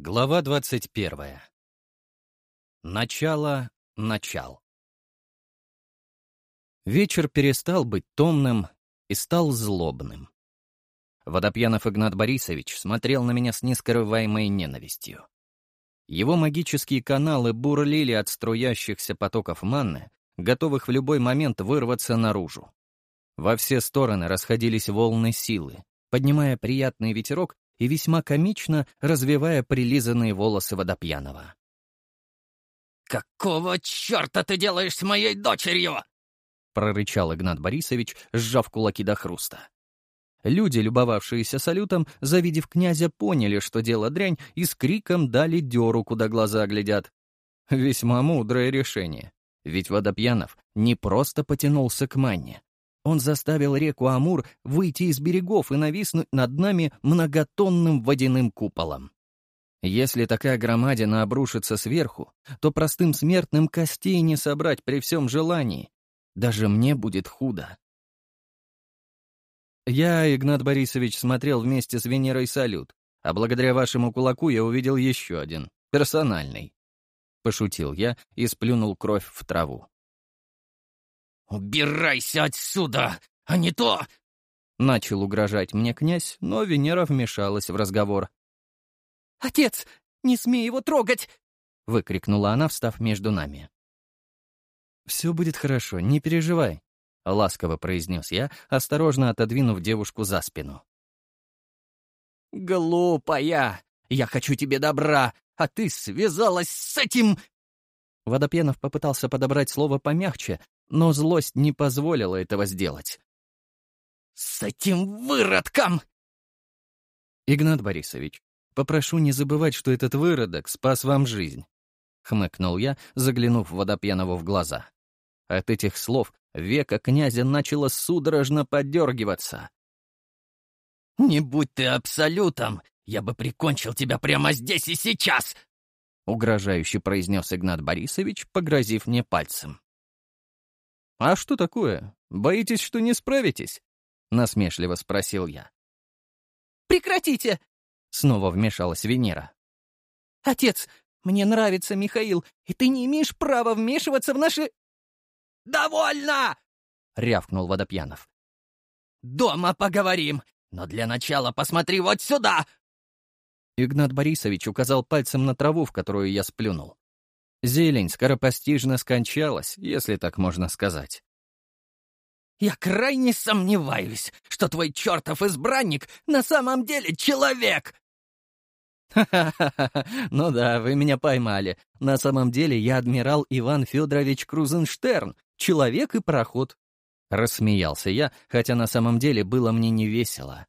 Глава 21. Начало начал. Вечер перестал быть томным и стал злобным. Водопьянов Игнат Борисович смотрел на меня с нескрываемой ненавистью. Его магические каналы бурлили от струящихся потоков манны, готовых в любой момент вырваться наружу. Во все стороны расходились волны силы, поднимая приятный ветерок и весьма комично развивая прилизанные волосы водопьяного. «Какого черта ты делаешь с моей дочерью?» — прорычал Игнат Борисович, сжав кулаки до хруста. Люди, любовавшиеся салютом, завидев князя, поняли, что дело дрянь, и с криком дали дёру, куда глаза глядят. Весьма мудрое решение, ведь Водопьянов не просто потянулся к манне, он заставил реку Амур выйти из берегов и нависнуть над нами многотонным водяным куполом. Если такая громадина обрушится сверху, то простым смертным костей не собрать при всем желании. Даже мне будет худо. Я, Игнат Борисович, смотрел вместе с Венерой салют, а благодаря вашему кулаку я увидел еще один, персональный. Пошутил я и сплюнул кровь в траву. «Убирайся отсюда, а не то...» Начал угрожать мне князь, но Венера вмешалась в разговор. «Отец, не смей его трогать!» — выкрикнула она, встав между нами. «Все будет хорошо, не переживай», — ласково произнес я, осторожно отодвинув девушку за спину. «Глупая! Я хочу тебе добра, а ты связалась с этим...» Водопьянов попытался подобрать слово помягче, но злость не позволила этого сделать. «С этим выродком!» «Игнат Борисович, попрошу не забывать, что этот выродок спас вам жизнь», — хмыкнул я, заглянув Водопьянову в глаза. От этих слов века князя начало судорожно подергиваться. «Не будь ты абсолютом, я бы прикончил тебя прямо здесь и сейчас!» — угрожающе произнес Игнат Борисович, погрозив мне пальцем. «А что такое? Боитесь, что не справитесь?» — насмешливо спросил я. «Прекратите!» — снова вмешалась Венера. «Отец, мне нравится Михаил, и ты не имеешь права вмешиваться в наши...» «Довольно!» — рявкнул Водопьянов. «Дома поговорим, но для начала посмотри вот сюда!» Игнат Борисович указал пальцем на траву, в которую я сплюнул. Зелень скоропостижно скончалась, если так можно сказать. «Я крайне сомневаюсь, что твой чертов избранник на самом деле человек!» «Ха-ха-ха! Ну да, вы меня поймали. На самом деле я адмирал Иван Федорович Крузенштерн, человек и пароход». Рассмеялся я, хотя на самом деле было мне не весело.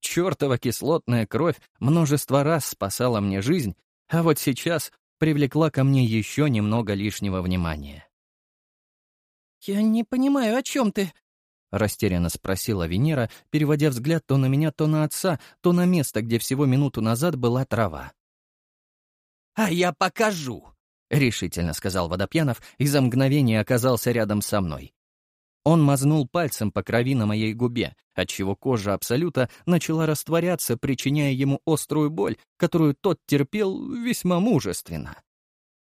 Чертова кислотная кровь множество раз спасала мне жизнь, а вот сейчас привлекла ко мне еще немного лишнего внимания. «Я не понимаю, о чем ты?» — растерянно спросила Венера, переводя взгляд то на меня, то на отца, то на место, где всего минуту назад была трава. «А я покажу!» — решительно сказал Водопьянов и за мгновение оказался рядом со мной. Он мазнул пальцем по крови на моей губе, отчего кожа Абсолюта начала растворяться, причиняя ему острую боль, которую тот терпел весьма мужественно.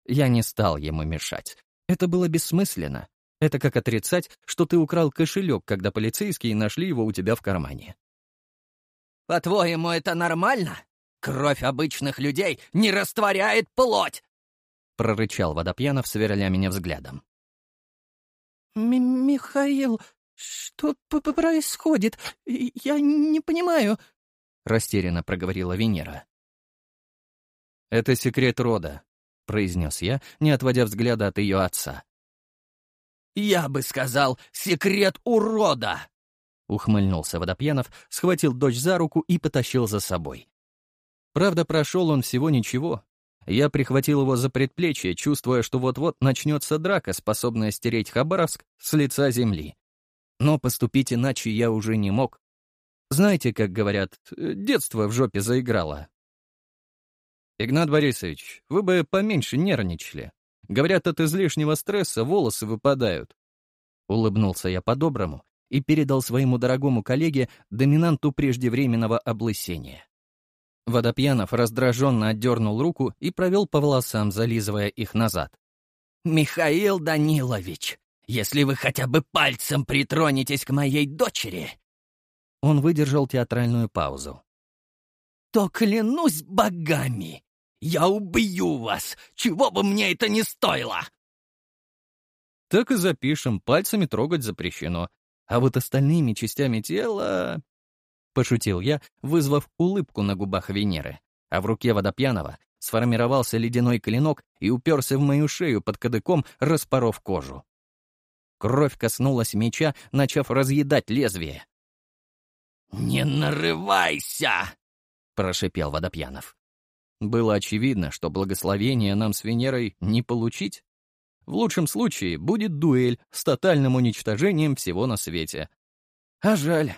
Я не стал ему мешать. Это было бессмысленно. Это как отрицать, что ты украл кошелек, когда полицейские нашли его у тебя в кармане. «По-твоему, это нормально? Кровь обычных людей не растворяет плоть!» — прорычал Водопьянов, сверля меня взглядом. «Михаил, что происходит? Я не понимаю», — растерянно проговорила Венера. «Это секрет рода», — произнес я, не отводя взгляда от ее отца. «Я бы сказал, секрет урода!» — ухмыльнулся Водопьянов, схватил дочь за руку и потащил за собой. Правда, прошел он всего ничего, я прихватил его за предплечье, чувствуя, что вот-вот начнется драка, способная стереть Хабаровск с лица земли. Но поступить иначе я уже не мог. Знаете, как говорят, детство в жопе заиграло. Игнат Борисович, вы бы поменьше нервничали. Говорят, от излишнего стресса волосы выпадают. Улыбнулся я по-доброму и передал своему дорогому коллеге доминанту преждевременного облысения. Водопьянов раздраженно отдернул руку и провел по волосам, зализывая их назад. «Михаил Данилович, если вы хотя бы пальцем притронетесь к моей дочери...» Он выдержал театральную паузу. «То клянусь богами, я убью вас, чего бы мне это ни стоило!» Так и запишем, пальцами трогать запрещено. А вот остальными частями тела... Пошутил я, вызвав улыбку на губах Венеры, а в руке водопьяного сформировался ледяной клинок и уперся в мою шею под кадыком, распоров кожу. Кровь коснулась меча, начав разъедать лезвие. «Не нарывайся!» — прошипел Водопьянов. Было очевидно, что благословение нам с Венерой не получить. В лучшем случае будет дуэль с тотальным уничтожением всего на свете. А жаль.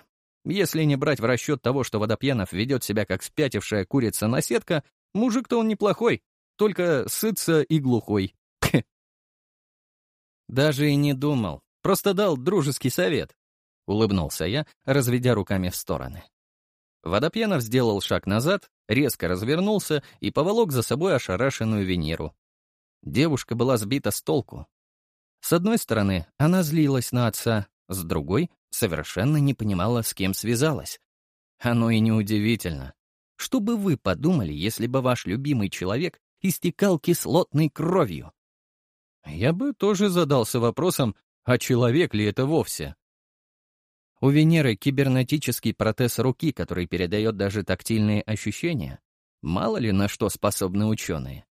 Если не брать в расчет того, что Водопьянов ведет себя как спятившая курица-наседка, мужик-то он неплохой, только сытся и глухой. Даже и не думал, просто дал дружеский совет. Улыбнулся я, разведя руками в стороны. Водопьянов сделал шаг назад, резко развернулся и поволок за собой ошарашенную Венеру. Девушка была сбита с толку. С одной стороны, она злилась на отца, с другой — совершенно не понимала, с кем связалась. Оно и неудивительно. Что бы вы подумали, если бы ваш любимый человек истекал кислотной кровью? Я бы тоже задался вопросом, а человек ли это вовсе? У Венеры кибернетический протез руки, который передает даже тактильные ощущения. Мало ли на что способны ученые.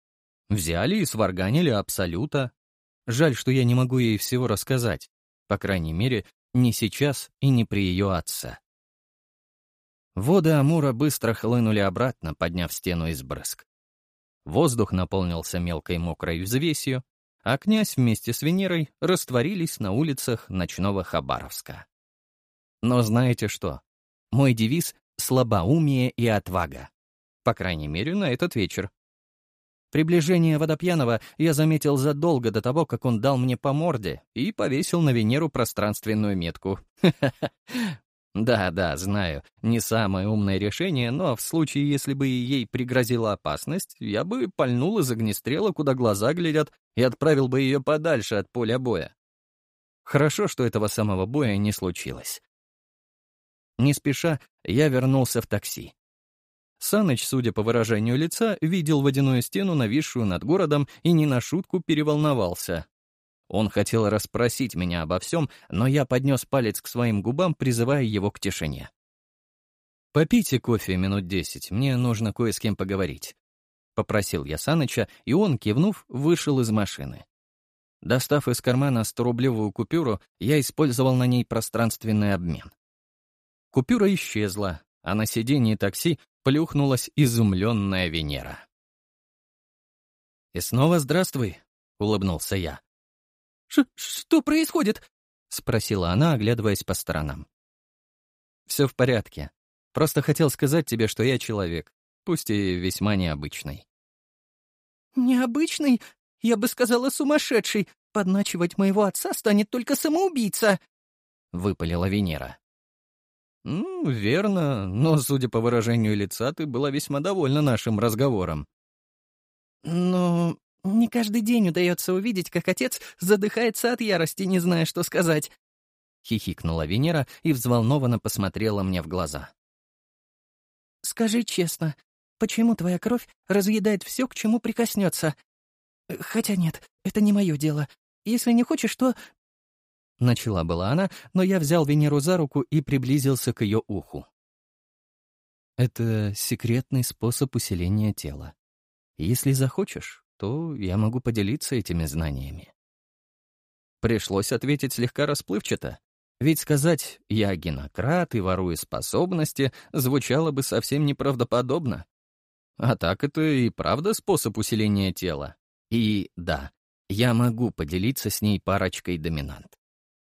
Взяли и сварганили Абсолюта. Жаль, что я не могу ей всего рассказать. По крайней мере, не сейчас и не при ее отце. Воды Амура быстро хлынули обратно, подняв стену из брызг. Воздух наполнился мелкой мокрой взвесью, а князь вместе с Венерой растворились на улицах ночного Хабаровска. Но знаете что? Мой девиз — слабоумие и отвага. По крайней мере, на этот вечер. Приближение Водопьянова я заметил задолго до того, как он дал мне по морде и повесил на Венеру пространственную метку. Да-да, знаю, не самое умное решение, но в случае, если бы ей пригрозила опасность, я бы пальнул из огнестрела, куда глаза глядят, и отправил бы ее подальше от поля боя. Хорошо, что этого самого боя не случилось. Не спеша, я вернулся в такси. Саныч, судя по выражению лица, видел водяную стену, нависшую над городом, и не на шутку переволновался. Он хотел расспросить меня обо всем, но я поднес палец к своим губам, призывая его к тишине. «Попейте кофе минут десять, мне нужно кое с кем поговорить», — попросил я Саныча, и он, кивнув, вышел из машины. Достав из кармана 100-рублевую купюру, я использовал на ней пространственный обмен. Купюра исчезла, а на сиденье такси плюхнулась изумленная Венера. «И снова здравствуй», — улыбнулся я. Ш «Что происходит?» — спросила она, оглядываясь по сторонам. «Все в порядке. Просто хотел сказать тебе, что я человек, пусть и весьма необычный». «Необычный? Я бы сказала, сумасшедший. Подначивать моего отца станет только самоубийца», — выпалила Венера. «Ну, верно, но, судя по выражению лица, ты была весьма довольна нашим разговором». «Ну, не каждый день удается увидеть, как отец задыхается от ярости, не зная, что сказать». Хихикнула Венера и взволнованно посмотрела мне в глаза. «Скажи честно, почему твоя кровь разъедает все, к чему прикоснется? Хотя нет, это не мое дело. Если не хочешь, то Начала была она, но я взял Венеру за руку и приблизился к ее уху. Это секретный способ усиления тела. Если захочешь, то я могу поделиться этими знаниями. Пришлось ответить слегка расплывчато, ведь сказать «я генократ и ворую способности» звучало бы совсем неправдоподобно. А так это и правда способ усиления тела. И да, я могу поделиться с ней парочкой доминант.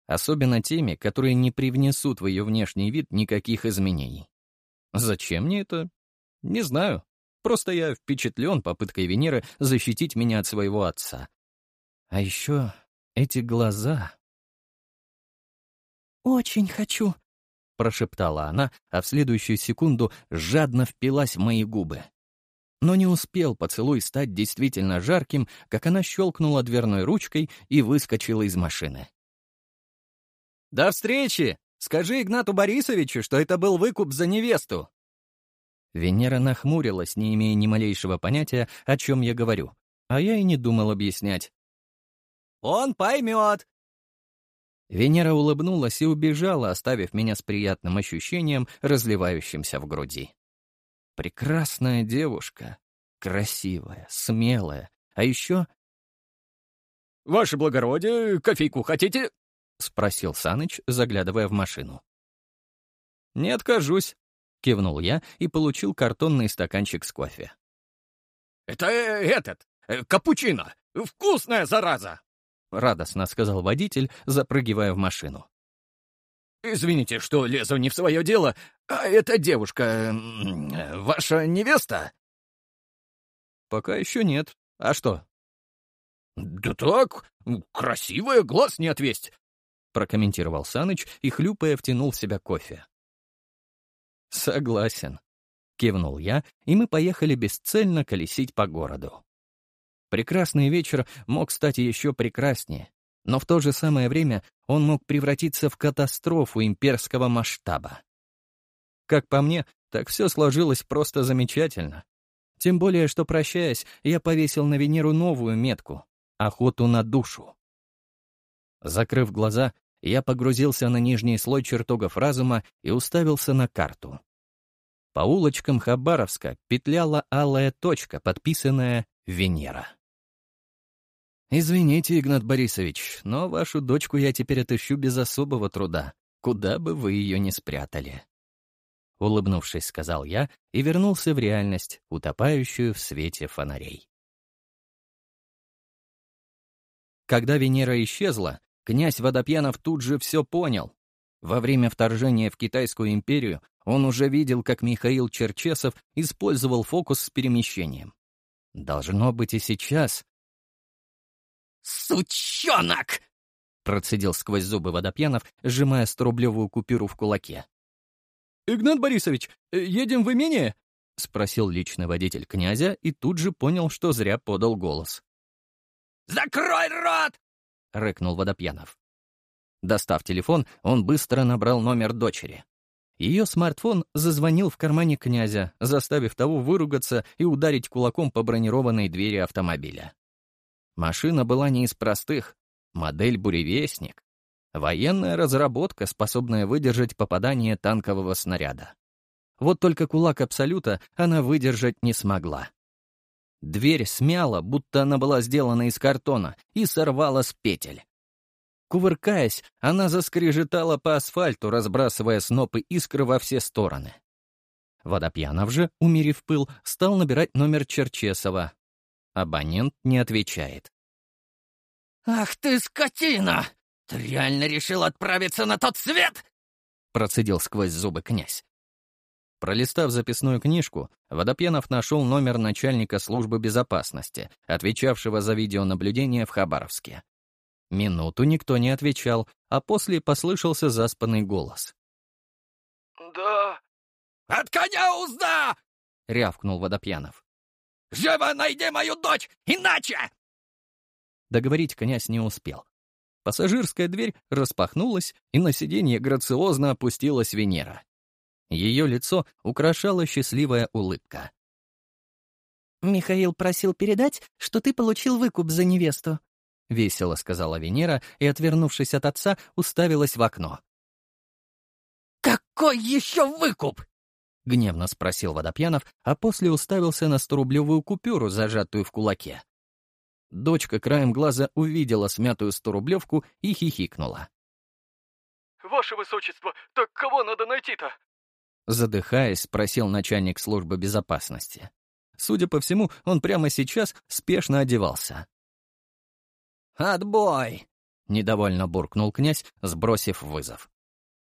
Особенно теми, которые не привнесут в ее внешний вид никаких изменений. Зачем мне это? Не знаю. Просто я впечатлен попыткой Венеры защитить меня от своего отца. А еще эти глаза. «Очень хочу», прошептала она, а в следующую секунду жадно впилась в мои губы. Но не успел поцелуй стать действительно жарким, как она щелкнула дверной ручкой и выскочила из машины. «До встречи! Скажи Игнату Борисовичу, что это был выкуп за невесту!» Венера нахмурилась, не имея ни малейшего понятия, о чем я говорю, а я и не думал объяснять. «Он поймет!» Венера улыбнулась и убежала, оставив меня с приятным ощущением, разливающимся в груди. Прекрасная девушка, красивая, смелая, а еще... «Ваше благородие, кофейку хотите?» — спросил Саныч, заглядывая в машину. «Не откажусь», — кивнул я и получил картонный стаканчик с кофе. «Это э, этот, э, капучино! Вкусная зараза!» — радостно сказал водитель, запрыгивая в машину. «Извините, что лезу не в свое дело, а эта девушка... ваша невеста?» «Пока еще нет. А что?» «Да так, красивая, глаз не отвесть», — прокомментировал Саныч и, хлюпая, втянул в себя кофе. «Согласен», — кивнул я, и мы поехали бесцельно колесить по городу. Прекрасный вечер мог стать еще прекраснее, но в то же самое время он мог превратиться в катастрофу имперского масштаба. Как по мне, так все сложилось просто замечательно. Тем более, что, прощаясь, я повесил на Венеру новую метку — охоту на душу. Закрыв глаза, я погрузился на нижний слой чертогов разума и уставился на карту. По улочкам Хабаровска петляла алая точка, подписанная «Венера». «Извините, Игнат Борисович, но вашу дочку я теперь отыщу без особого труда, куда бы вы ее ни спрятали». Улыбнувшись, сказал я и вернулся в реальность, утопающую в свете фонарей. Когда Венера исчезла, князь Водопьянов тут же все понял. Во время вторжения в Китайскую империю он уже видел, как Михаил Черчесов использовал фокус с перемещением. Должно быть и сейчас «Сучонок!» — процедил сквозь зубы Водопьянов, сжимая сторублевую купюру в кулаке. «Игнат Борисович, э, едем в имение?» — спросил личный водитель князя и тут же понял, что зря подал голос. «Закрой рот!» — рыкнул Водопьянов. Достав телефон, он быстро набрал номер дочери. Ее смартфон зазвонил в кармане князя, заставив того выругаться и ударить кулаком по бронированной двери автомобиля. Машина была не из простых. Модель «Буревестник». Военная разработка, способная выдержать попадание танкового снаряда. Вот только кулак Абсолюта она выдержать не смогла. Дверь смяла, будто она была сделана из картона, и сорвала с петель. Кувыркаясь, она заскрежетала по асфальту, разбрасывая снопы искр во все стороны. Водопьянов же, умерив пыл, стал набирать номер Черчесова, Абонент не отвечает. «Ах ты, скотина! Ты реально решил отправиться на тот свет?» Процедил сквозь зубы князь. Пролистав записную книжку, Водопьянов нашел номер начальника службы безопасности, отвечавшего за видеонаблюдение в Хабаровске. Минуту никто не отвечал, а после послышался заспанный голос. «Да...» «От коня узда!» — рявкнул Водопьянов. Живо найди мою дочь, иначе!» Договорить князь не успел. Пассажирская дверь распахнулась, и на сиденье грациозно опустилась Венера. Ее лицо украшала счастливая улыбка. «Михаил просил передать, что ты получил выкуп за невесту», — весело сказала Венера и, отвернувшись от отца, уставилась в окно. «Какой еще выкуп?» — гневно спросил Водопьянов, а после уставился на сторублевую купюру, зажатую в кулаке. Дочка краем глаза увидела смятую сторублевку и хихикнула. «Ваше высочество, так кого надо найти-то?» Задыхаясь, спросил начальник службы безопасности. Судя по всему, он прямо сейчас спешно одевался. «Отбой!» — недовольно буркнул князь, сбросив вызов.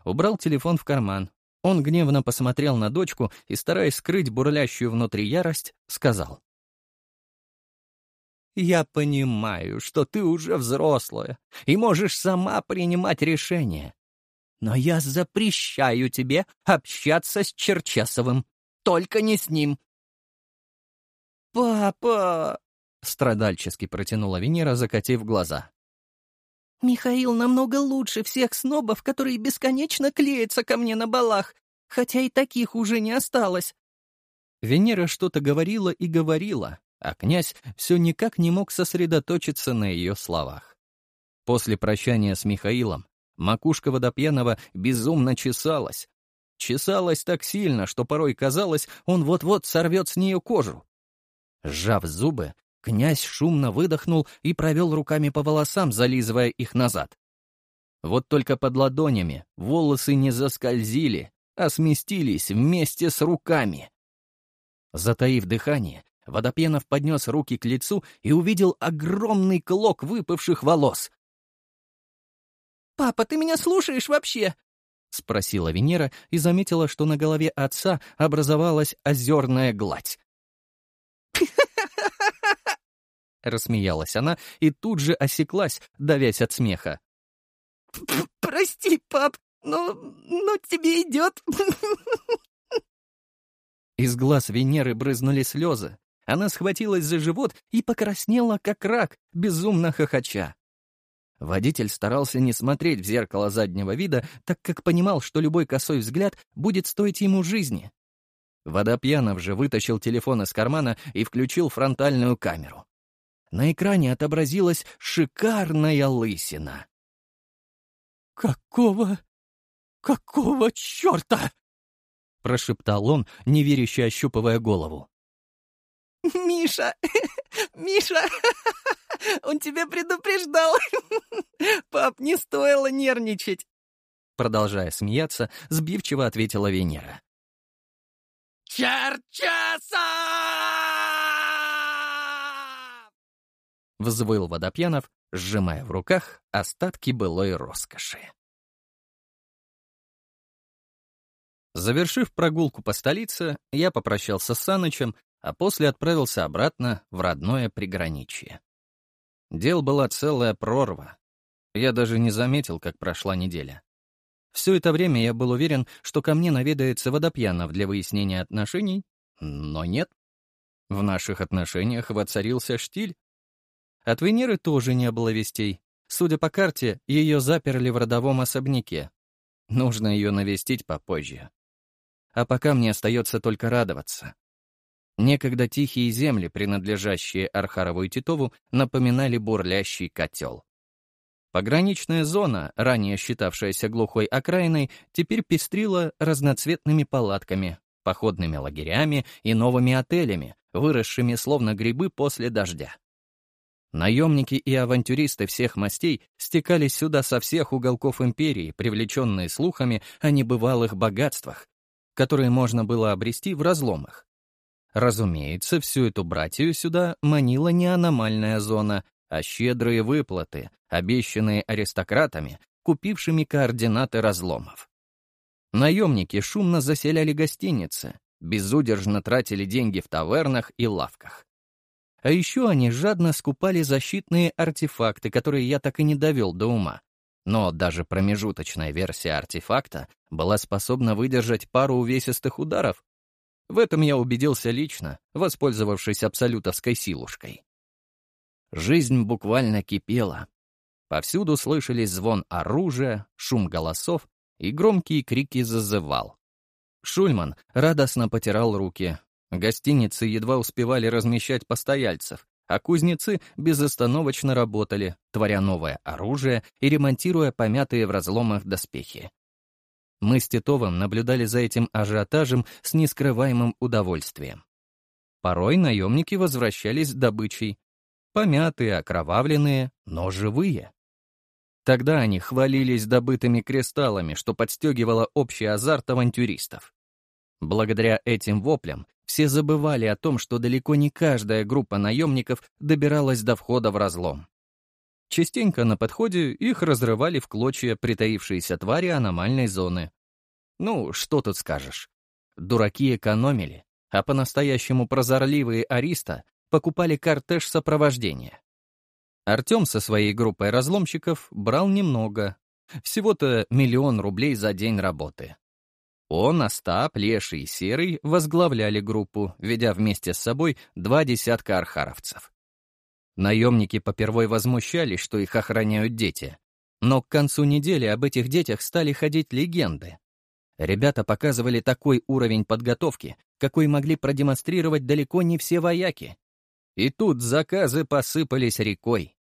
Убрал телефон в карман, он гневно посмотрел на дочку и, стараясь скрыть бурлящую внутри ярость, сказал. «Я понимаю, что ты уже взрослая и можешь сама принимать решения. Но я запрещаю тебе общаться с Черчесовым. Только не с ним. «Папа!» — страдальчески протянула Венера, закатив глаза. «Михаил намного лучше всех снобов, которые бесконечно клеятся ко мне на балах, хотя и таких уже не осталось». Венера что-то говорила и говорила, а князь все никак не мог сосредоточиться на ее словах. После прощания с Михаилом макушка водопьяного безумно чесалась. Чесалась так сильно, что порой казалось, он вот-вот сорвет с нее кожу. Сжав зубы, князь шумно выдохнул и провел руками по волосам, зализывая их назад. Вот только под ладонями волосы не заскользили, а сместились вместе с руками. Затаив дыхание, Водопьянов поднес руки к лицу и увидел огромный клок выпавших волос. «Папа, ты меня слушаешь вообще?» — спросила Венера и заметила, что на голове отца образовалась озерная гладь. Рассмеялась она и тут же осеклась, давясь от смеха. «Прости, пап, но, но тебе идет». Из глаз Венеры брызнули слезы. Она схватилась за живот и покраснела, как рак, безумно хохоча. Водитель старался не смотреть в зеркало заднего вида, так как понимал, что любой косой взгляд будет стоить ему жизни. Водопьянов же вытащил телефон из кармана и включил фронтальную камеру. На экране отобразилась шикарная лысина. «Какого... какого черта?» — прошептал он, неверяще ощупывая голову. «Миша! Миша! Он тебя предупреждал! Пап, не стоило нервничать!» Продолжая смеяться, сбивчиво ответила Венера. «Черчеса!» Взвыл Водопьянов, сжимая в руках остатки былой роскоши. Завершив прогулку по столице, я попрощался с Санычем, а после отправился обратно в родное приграничье. Дел была целая прорва. Я даже не заметил, как прошла неделя. Все это время я был уверен, что ко мне наведается Водопьянов для выяснения отношений, но нет. В наших отношениях воцарился штиль. От Венеры тоже не было вестей. Судя по карте, ее заперли в родовом особняке. Нужно ее навестить попозже. А пока мне остается только радоваться. Некогда тихие земли, принадлежащие Архарову и Титову, напоминали бурлящий котел. Пограничная зона, ранее считавшаяся глухой окраиной, теперь пестрила разноцветными палатками, походными лагерями и новыми отелями, выросшими словно грибы после дождя. Наемники и авантюристы всех мастей стекались сюда со всех уголков империи, привлеченные слухами о небывалых богатствах, которые можно было обрести в разломах. Разумеется, всю эту братью сюда манила не аномальная зона, а щедрые выплаты, обещанные аристократами, купившими координаты разломов. Наемники шумно заселяли гостиницы, безудержно тратили деньги в тавернах и лавках. А еще они жадно скупали защитные артефакты, которые я так и не довел до ума. Но даже промежуточная версия артефакта была способна выдержать пару увесистых ударов. В этом я убедился лично, воспользовавшись абсолютовской силушкой. Жизнь буквально кипела. Повсюду слышались звон оружия, шум голосов и громкие крики зазывал. Шульман радостно потирал руки. Гостиницы едва успевали размещать постояльцев, а кузнецы безостановочно работали, творя новое оружие и ремонтируя помятые в разломах доспехи. Мы с Титовым наблюдали за этим ажиотажем с нескрываемым удовольствием. Порой наемники возвращались с добычей, Помятые, окровавленные, но живые. Тогда они хвалились добытыми кристаллами, что подстегивало общий азарт авантюристов. Благодаря этим воплям все забывали о том, что далеко не каждая группа наемников добиралась до входа в разлом. Частенько на подходе их разрывали в клочья притаившиеся твари аномальной зоны. Ну, что тут скажешь. Дураки экономили, а по-настоящему прозорливые ариста покупали кортеж сопровождения. Артем со своей группой разломщиков брал немного, Всего-то миллион рублей за день работы. Он, Остап, Леший и Серый возглавляли группу, ведя вместе с собой два десятка архаровцев. Наемники попервой возмущались, что их охраняют дети. Но к концу недели об этих детях стали ходить легенды. Ребята показывали такой уровень подготовки, какой могли продемонстрировать далеко не все вояки. И тут заказы посыпались рекой.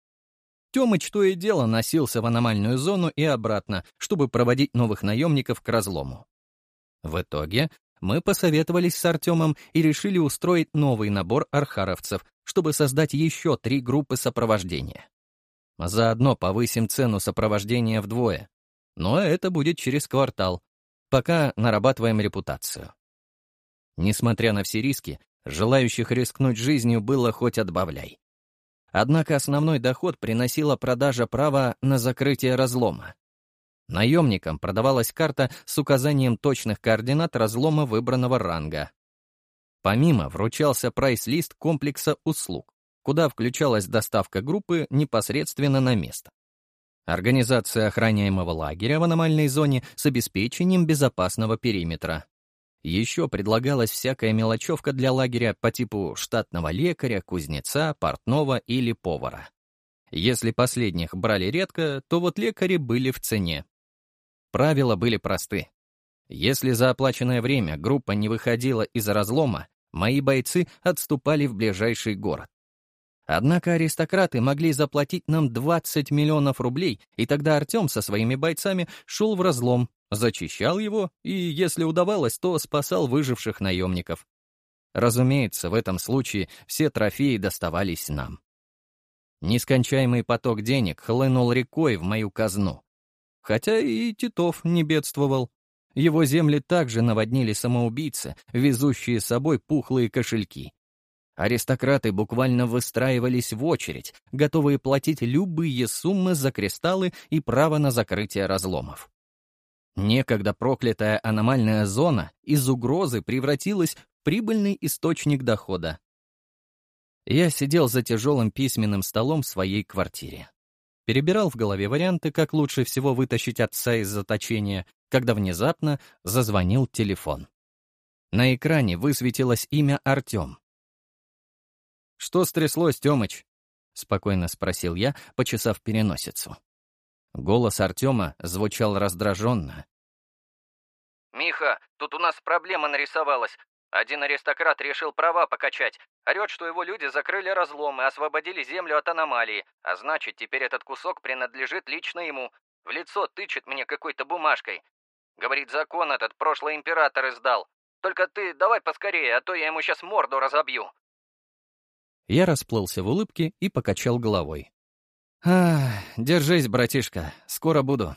Тёмыч то и дело носился в аномальную зону и обратно, чтобы проводить новых наемников к разлому. В итоге мы посоветовались с Артемом и решили устроить новый набор архаровцев, чтобы создать еще три группы сопровождения. Заодно повысим цену сопровождения вдвое. Но это будет через квартал. Пока нарабатываем репутацию. Несмотря на все риски, желающих рискнуть жизнью было хоть отбавляй. Однако основной доход приносила продажа права на закрытие разлома. Наемникам продавалась карта с указанием точных координат разлома выбранного ранга. Помимо вручался прайс-лист комплекса услуг, куда включалась доставка группы непосредственно на место. Организация охраняемого лагеря в аномальной зоне с обеспечением безопасного периметра. Еще предлагалась всякая мелочевка для лагеря по типу штатного лекаря, кузнеца, портного или повара. Если последних брали редко, то вот лекари были в цене, Правила были просты. Если за оплаченное время группа не выходила из разлома, мои бойцы отступали в ближайший город. Однако аристократы могли заплатить нам 20 миллионов рублей, и тогда Артем со своими бойцами шел в разлом, зачищал его и, если удавалось, то спасал выживших наемников. Разумеется, в этом случае все трофеи доставались нам. Нескончаемый поток денег хлынул рекой в мою казну. Хотя и Титов не бедствовал. Его земли также наводнили самоубийцы, везущие с собой пухлые кошельки. Аристократы буквально выстраивались в очередь, готовые платить любые суммы за кристаллы и право на закрытие разломов. Некогда проклятая аномальная зона из угрозы превратилась в прибыльный источник дохода. Я сидел за тяжелым письменным столом в своей квартире перебирал в голове варианты, как лучше всего вытащить отца из заточения, когда внезапно зазвонил телефон. На экране высветилось имя Артем. «Что стряслось, Тёмыч?» — спокойно спросил я, почесав переносицу. Голос Артема звучал раздраженно. «Миха, тут у нас проблема нарисовалась. Один аристократ решил права покачать. Орет, что его люди закрыли разлом и освободили землю от аномалии, а значит, теперь этот кусок принадлежит лично ему. В лицо тычет мне какой-то бумажкой. Говорит, закон этот прошлый император издал. Только ты давай поскорее, а то я ему сейчас морду разобью. Я расплылся в улыбке и покачал головой. «А, держись, братишка, скоро буду.